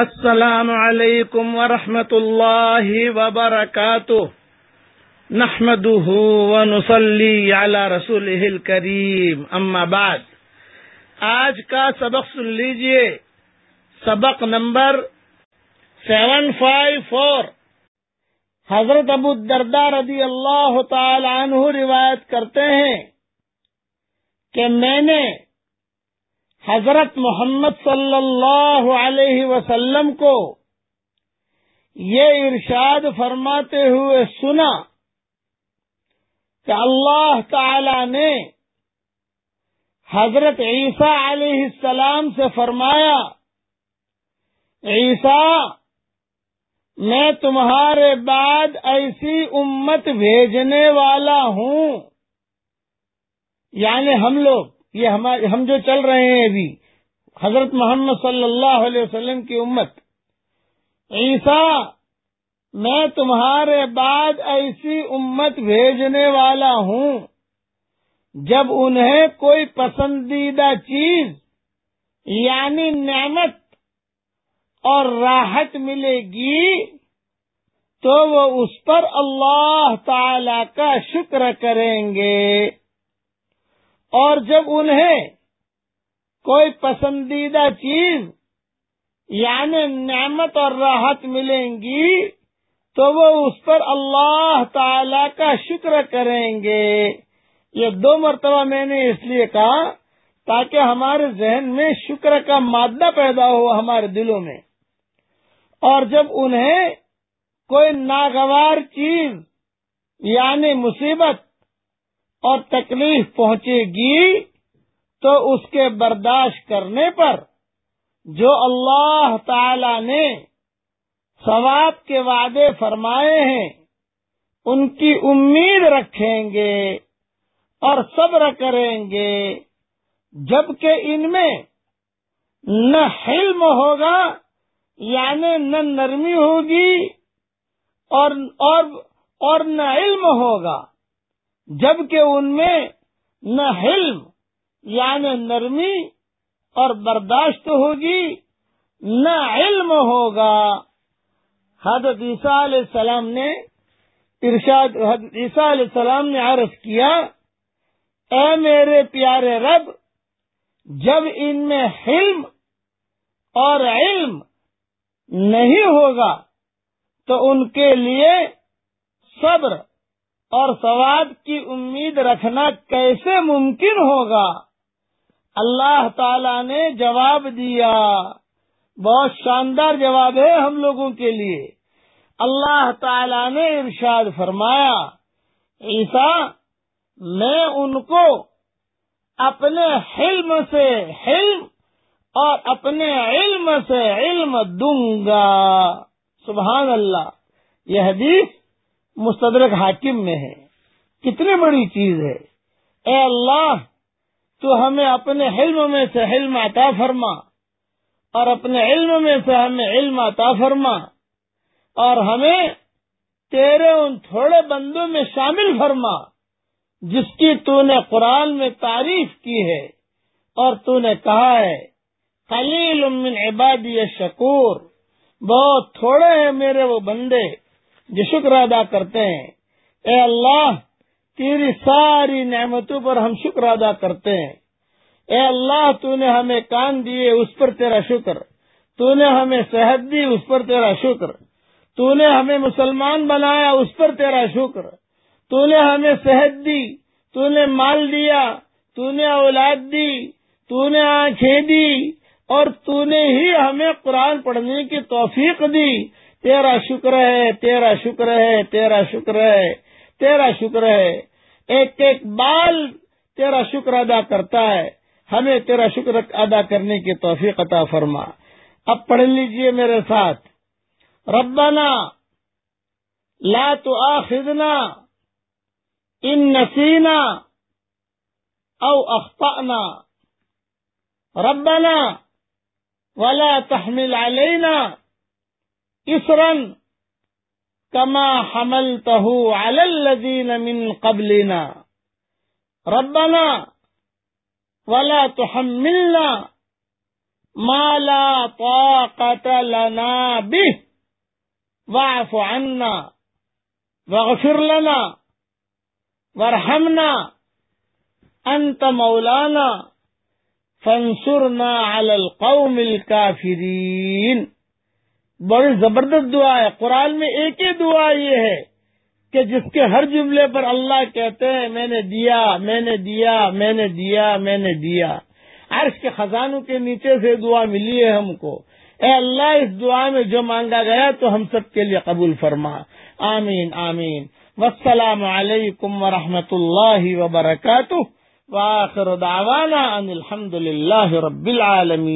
السلام علیکم ورحمۃ اللہ وبرکاتہ۔ نحمده ونصلي على رسوله الكريم اما بعد۔ آج کا سبق سن لیجیے۔ سبق نمبر سیون فائیو فور۔ حضرت ابو الدرداء رضی اللہ تعالی عنہ روایت کرتے ہیں کہ میں نے حضرت محمد صلی اللہ علیہ وسلم کو یہ ارشاد فرماتے ہوئے سنا کہ اللہ تعالی نے حضرت عیسیٰ علیہ السلام سے فرمایا، عیسیٰ، میں تمہارے بعد ایسی امت بھیجنے والا ہوں. یعنی ہم لوگ یہ ہم جو چل رہے ہیں ابھی، حضرت محمد صلی اللہ علیہ وسلم کی امت، عیسیٰ، میں تمہارے بعد ایسی امت بھیجنے والا ہوں، جب انہیں کوئی پسندیدہ چیز یعنی نعمت اور راحت ملے گی، تو وہ اس پر اللہ تعالی کا شکر کریں گے۔ اور جب انہیں کوئی پسندیدہ چیز یعنی نعمت اور راحت ملیں گی، تو وہ اس پر اللہ تعالی کا شکر کریں گے۔ یہ دو مرتبہ میں نے اس لیے کہا تاکہ ہمارے ذہن میں شکر کا مادہ پیدا ہو ہمارے دلوں میں۔ اور جب انہیں کوئی ناگوار چیز یعنی مصیبت اور تکلیف پہنچے گی تو اس کے برداشت کرنے پر جو اللہ تعالی نے ثواب کے وعدے فرمائے ہیں ان کی امید رکھیں گے اور صبر کریں گے جبکہ ان میں نہ حلم ہوگا یعنی نہ نرمی ہوگی اور اور, اور نہ علم ہوگا۔ جبکہ ان میں نہ حلم یعنی نرمی اور برداشت ہوگی، نہ علم ہوگا۔ حضرت عیسیٰ علیہ السلام نے ارشاد، حضرت عیسیٰ علیہ السلام نے عرض کیا، اے میرے پیارے رب، جب ان میں حلم اور علم نہیں ہوگا تو ان کے لیے صبر اور ثواب کی امید رکھنا کیسے ممکن ہوگا؟ اللہ تعالی نے جواب دیا۔ بہت شاندار جواب ہے ہم لوگوں کے لیے۔ اللہ تعالی نے ارشاد فرمایا عیسا میں ان کو اپنے حلم سے حلم اور اپنے علم سے علم دوں گا۔ سبحان اللہ، یہ حدیث مستدرک حاکم میں ہے۔ کتنی بڑی چیز ہے۔ اے اللہ، تو ہمیں اپنے علم میں سے علم عطا فرما اور اپنے علم میں سے ہمیں علم عطا فرما اور ہمیں تیرے ان تھوڑے بندوں میں شامل فرما جس کی تو نے قرآن میں تعریف کی ہے اور تو نے کہا ہے خلیل من عبادی شکور، بہت تھوڑے ہیں میرے وہ بندے۔ جو شکر ادا کرتے ہیں۔ اے اللہ، تیری ساری نعمتوں پر ہم شکر ادا کرتے ہیں۔ اے اللہ، تو نے ہمیں کان دیے، اس پر تیرا شکر۔ تو نے ہمیں صحت دی، اس پر تیرا شکر۔ تو نے ہمیں مسلمان بنایا، اس پر تیرا شکر۔ تو نے ہمیں صحت دی، تو نے مال دیا، تو نے اولاد دی، تو نے آنکھیں دی، اور تو نے ہی ہمیں قرآن پڑھنے کی توفیق دی۔ تیرا شکر ہے، تیرا شکر ہے، تیرا شکر ہے، تیرا شکر ہے۔ ایک ایک بال تیرا شکر ادا کرتا ہے۔ ہمیں تیرا شکر ادا کرنے کی توفیق عطا فرما۔ اب پڑھ لیجیے میرے ساتھ۔ ربنا لا تو آخنا ان نسینا او اخطأنا۔ ربنا ولا تحمل علينا اسرن کما حمل تہو الدین من قبلنا. ربنا ولا تو ہم ملنا مالا طاقت لنا به. واعف عنا واغفر لنا وارحمنا. انت مولانا فانصرنا على القوم الكافرين بڑی زبردست دعا ہے۔ قرآن میں ایک ہی دعا یہ ہے کہ جس کے ہر جملے پر اللہ کہتے ہیں، میں نے دیا، میں نے دیا، میں نے دیا، میں نے دیا۔ عرش کے خزانوں کے نیچے سے دعا ملی ہے ہم کو۔ اے اللہ، اس دعا میں جو مانگا گیا تو ہم سب کے لیے قبول فرما۔ آمین آمین۔ والسلام علیکم ورحمۃ اللہ وبرکاتہ۔ واخر دعوانا ان الحمد للہ رب العالمین۔